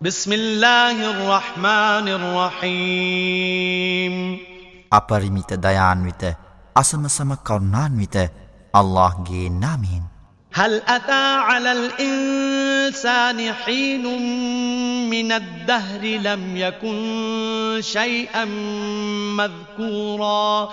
بسم الله الرحمن الرحيم. أبرميت ديان ويت أسم سم كرنان ويت الله جي نامين هل أتى على الإنسان حين من الدهر لم يكن شيئا مذكورا؟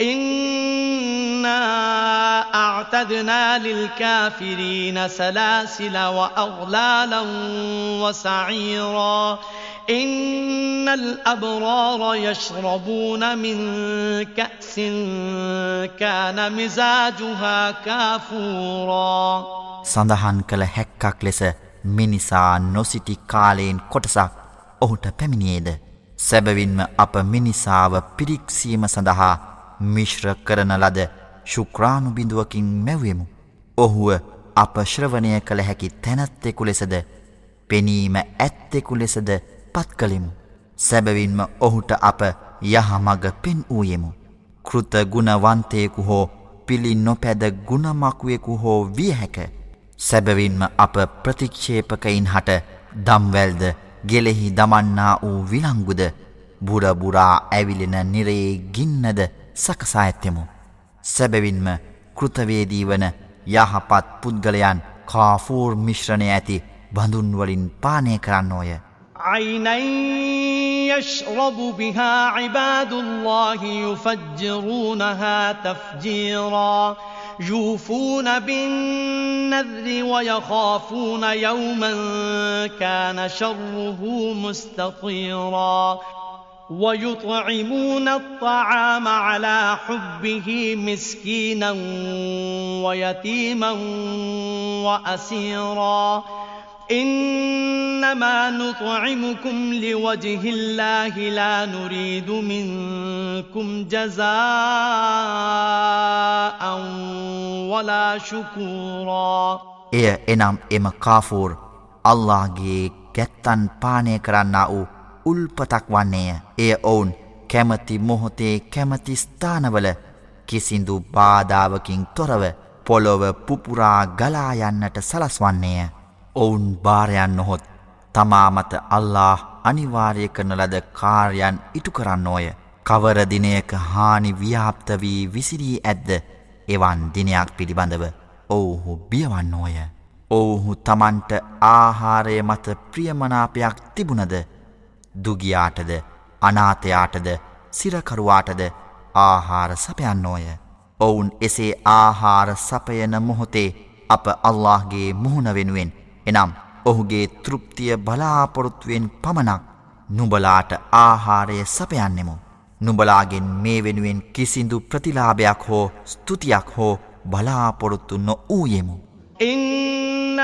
إنا أعتدنا للكافرين سلاسل وأغلالا وسعيرا إن الأبرار يشربون من كأس كان مزاجها كافورا සඳහන් කළ හැක්කක් ලෙස මිනිසා නොසිටි කාලයෙන් කොටසක් ඔහුට පැමිණියේද. සැබවින්ම අප මිනිසාව පිරික්සීම සඳහා මිශ්‍ර කරන ලද ශුක්‍රාණු බිඳුවකින් මැව්වෙමු. ඔහුව අප ශ්‍රවණය කළ හැකි තැනැත්තෙකු ලෙසද පෙනීම ඇත්තෙකු ලෙසද පත් කළෙමු. සැබවින්ම ඔහුට අප යහමග පෙන් වූයෙමු. කෘත ගුණවන්තයෙකු හෝ පිළි නොපැද ගුණමකුවෙකු හෝ විය හැක. සැබවින්ම අප ප්‍රතික්ෂේපකයින් හට දම්වැල්ද ගෙලෙහි දමන්නා වූ විලංගුද බුරබුරා ඇවිලෙන නිරයේ ගින්නද සකසා ඇත්තෙමු. සැබවින්ම කෘතවේදී වන යහපත් පුද්ගලයන් කාෆූර් මිශ්‍රණය ඇති බඳුන්වලින් පානය කරන්නෝය. عيني يشرب بها عباد الله يفجرونها تفجيرا يوفون بالنذر ويخافون يوما كان شره مستطيرا ويطعمون الطعام على حبه مسكينا ويتيما وأسيرا. إنما نطعمكم لوجه الله لا نريد منكم جزاء ولا شكورا. එය එනම් එම කාෆූර් අල්ලාගේ කැත්තන් පානය කරන්නා ناؤ උල්පතක් වන්නේය. එය ඔවුන් කැමති මොහොතේ කැමති ස්ථානවල කිසිදු බාධාවකින් තොරව පොළොව පුපුරා ගලායන්නට සලස්වන්නේය. ඔවුන් භාරයන් නොහොත් තමා මත අල්له අනිවාර්ය කරන ලද කාර්යන් ඉටු කරන්නෝය. කවර දිනයක හානි ව්‍යාප්ත වී විසිරී ඇද්ද එවන් දිනයක් පිළිබඳව ඔවුහු බියවන්නෝය. ඔවුහු තමන්ට ආහාරය මත ප්‍රියමනාපයක් තිබුණද දුගියාටද අනාතයාටද සිරකරුවාටද ආහාර සපයන්නෝය. ඔවුන් එසේ ආහාර සපයන මොහොතේ අප අල්لهගේ මුහුණ වෙනුවෙන් එනම් ඔහුගේ තෘප්තිය බලාපොරොත්තුවෙන් පමණක් නුබලාට ආහාරය සපයන්නෙමු. නුබලාගෙන් මේ වෙනුවෙන් කිසිදු ප්‍රතිලාභයක් හෝ ස්තුතියක් හෝ බලාපොරොත්තු නො වූයෙමු.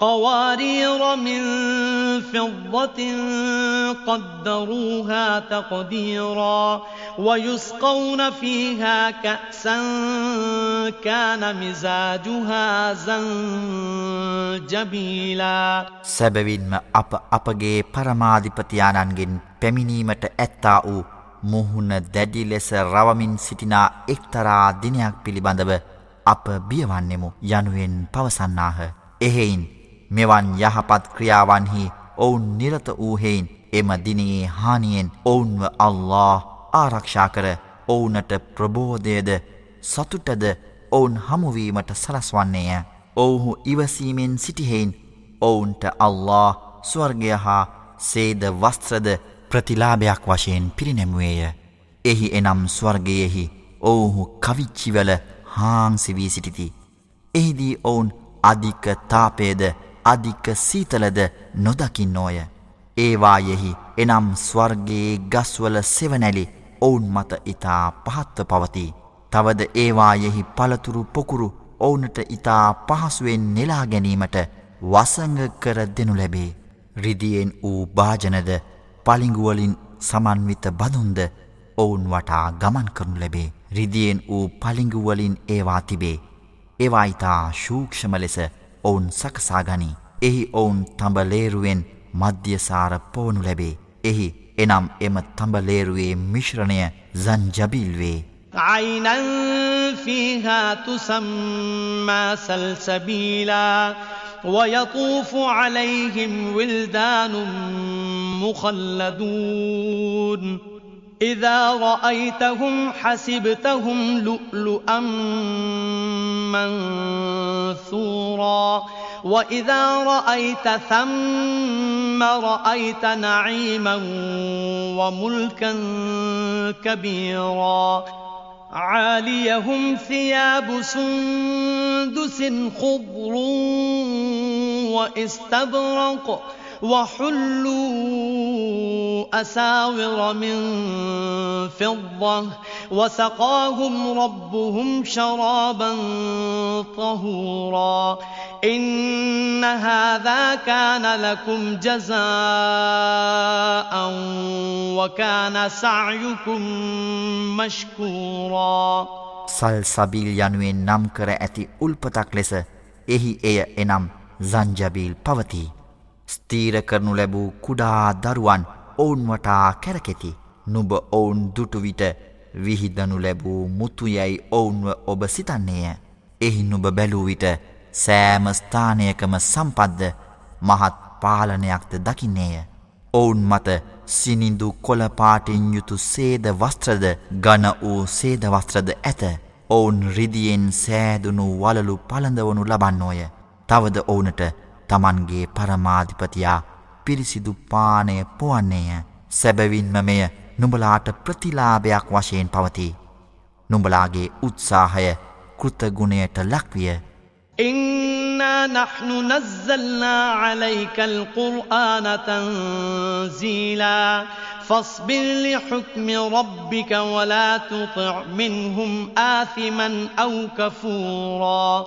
قوارير من فضة قدروها تقديرا ويسقون فيها كأسا كان مزاجها زنجبيلا සැබවින්ම අප අපගේ පරමාධිපතියාණන්ගෙන් පැමිණීමට ඇත්තා වූ මුහුණ දැඩි ලෙස රවමින් සිටිනා එක්තරා දිනයක් පිළිබඳව අප බියවන්නෙමු යනුවෙන් පවසන්නාහ. එහෙයින් මෙවන් යහපත් ක්‍රියාවන්හි ඔවුන් නිරත වූහෙයින් එම දිනයේ හානියෙන් ඔවුන්ව අල්له ආරක්ෂා කර ඔවුනට ප්‍රබෝධයද සතුටද ඔවුන් හමුුවීමට සලස්වන්නේය. ඔවුහු ඉවසීමෙන් සිටිහෙයින් ඔවුන්ට අල්له ස්වර්ගය හා සේද වස්ත්‍රද ප්‍රතිලාභයක් වශයෙන් පිරිනැමුවේය. එහි එනම් ස්වර්ගයෙහි ඔවුහු කවිච්චිවල හාංසිවී සිටිති. එහිදී ඔවුන් අධික තාපේද අධික සීතලද නොදකින්නෝය. ඒවායෙහි එනම් ස්වර්ගයේ ගස්වල සෙවනැලි ඔවුන් මත ඉතා පහත්ව පවති. තවද ඒවායෙහි පළතුරු පොකුරු ඔවුනට ඉතා පහසුවෙන් නෙලා ගැනීමට වසංග කර දෙනු ලැබේ. රිදියෙන් වූ භාජනද පලිංගුවලින් සමන්විත බදුන්ද ඔවුන් වටා ගමන් කරනු ලැබේ. රිදියෙන් වූ පලිංගුවලින් ඒවා තිබේ. ඒවා ඉතා ශූක්ෂම ලෙස ඔවුන් සකසාගනී. එහි ඔවුන් තඹලේරුවෙන් මධ්‍යසාර පෝනු ලැබේ. එහි එනම් එම තඹලේරුවේ මිශ්‍රණය زنجبيل වේ. عينا فيها تسمى سلسبيلا ويطوف عليهم ولدان مخلدون إذا رأيتهم حسبتهم لؤلؤا منثورا. وإذا رأيت ثم رأيت نعيما وملكا كبيرا. عاليهم ثياب سندس خضر واستبرق وحلوا أساور من فضة وسقاهم ربهم شرابا طهورا إن هذا كان لكم جزاء وكان سعيكم مشكورا සල් සබීල් යනුවෙන් නම් කර ඇති උල්පතක් ලෙස එහි එය එනම් සංජබීල් පවතිී. ස්තීර කරනු ලැබූ කුඩා දරුවන් ඔවුන් වටා කැරකෙති. නුබ ඔවුන් දුටුවිට විහිදනු ලැබූ මුතුයැයි ඔවුන්ව ඔබ සිතන්නේය. එහි නුබ බැලූවිට සෑම ස්ථානයකම සම්පද්ද මහත් පාලනයක්ද දකින්නේය. ඔවුන් මත සිනිඳු කොළපාටින් යුතු සේද වස්ත්‍රද ගන වූ සේද වස්ත්‍රද ඇත. ඔවුන් රිදියෙන් සෑදුනු වලලු පළඳවනු ලබන්නෝය. තවද ඔවුනට තමන්ගේ පරමාධිපතියා පිරිසිදු පානය පුවන්නේය සැබවින්ම මෙය නුඹලාට ප්‍රතිලාභයක් වශයෙන් පවති. නුඹලාගේ උත්සාහය කෘතගුණයට ලක්විය. إنا نحن نزلنا عليك القرآن تنزيلا فاصبر لحكم ربك ولا تطع منهم آثما أو كفورا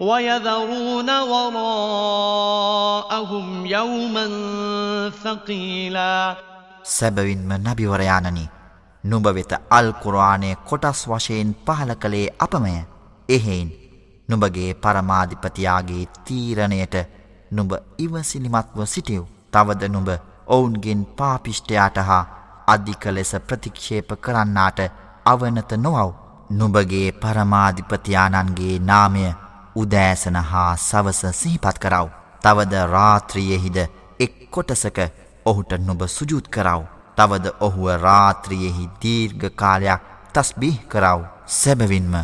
ويذرون وراءهم يوما ثقيلا සැබවින්ම නබිවරයානනි නුඹ වෙත අල් කුරානය කොටස් වශයෙන් පහල කළේ අපමය එහෙයින් නුඹගේ පරමාධිපතියාගේ තීරණයට නුඹ ඉවසිලිමත්ව සිටියව් තවද නුඹ ඔවුන්ගෙන් පාපිෂ්ටයාට හා අධික ලෙස ප්‍රතික්ෂේප කරන්නාට අවනත නොවව් නුඹගේ පරමාධිපතියානන්ගේ නාමය උදෑසන හා සවස සිහිපත් කරව. තවද රාත්‍රියෙහිද එක් කොටසක ඔහුට නුබ සුජුත් කරව. තවද ඔහුව රාත්‍රියෙහි දීර්ඝ කාලයක් තස්බිහ කරව. සැබවින්ම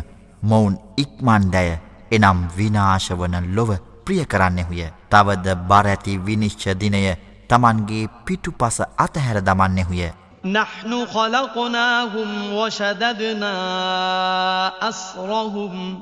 මොවුන් ඉක්මන්ඩය එනම් විනාශවන ලොව ප්‍රිය කරන්නෙහුය. තවද බරඇති විනිශ්ච දිනය තමන්ගේ පිටුපස අතහැර දමන්නෙහුය. نحن خلقناهم وشددنا أسرهم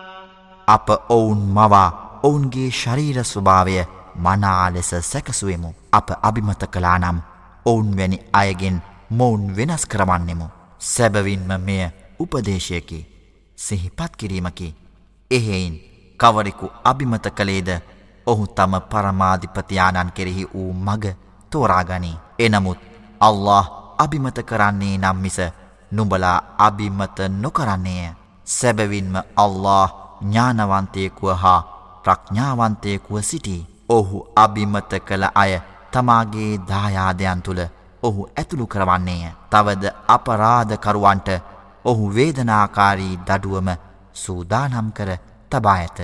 අප ඔවුන් මවා ඔවුන්ගේ ශරීර ස්වභාවය මනා ලෙස සැකසුවෙමු. අප අභිමත කලා නම් ඔවුන් වැනි අයගෙන් මොවුන් වෙනස් කරවන්නෙමු. සැබවින්ම මෙය උපදේශයකි සිහිපත් කිරීමකි. එහෙයින් කවරෙකු අභිමත කළේද ඔහු තම පරමාධිපතියාණන් කෙරෙහි වූ මග තෝරාගනී. එනමුත් අල්له අභිමත කරන්නේ නම් මිස නුඹලා අභිමත නොකරන්නේය. සැබවින්ම අල්له ඥානවන්තයකුව හා ප්‍රඥාවන්තයකුව සිටී. ඔහු අභිමත කළ අය තමාගේ දායාදයන් තුළ ඔහු ඇතුළු කරවන්නේය. තවද අපරාධකරුවන්ට ඔහු වේදනාකාරී දඩුවම සූදානම් කර තබා ඇත.